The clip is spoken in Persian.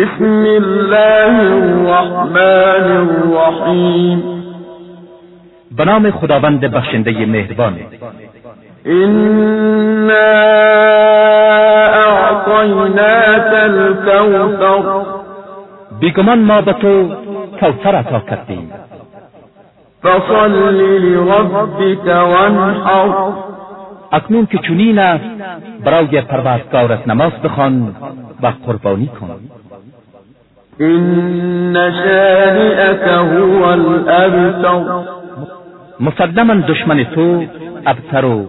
بسم الله الرحمن الرحیم. به نام خداوند بخشنده مهربان. إنا أعطيناك الكوثر بیگمان ما به تو کوثر عطا کردیم. فصل لربك وانحر. اکنون که چنین است برای پروردگارت نماز بخوان و قربانی کن. إن شانئك هو الأبتر. مسلما دشمن تو ابتر و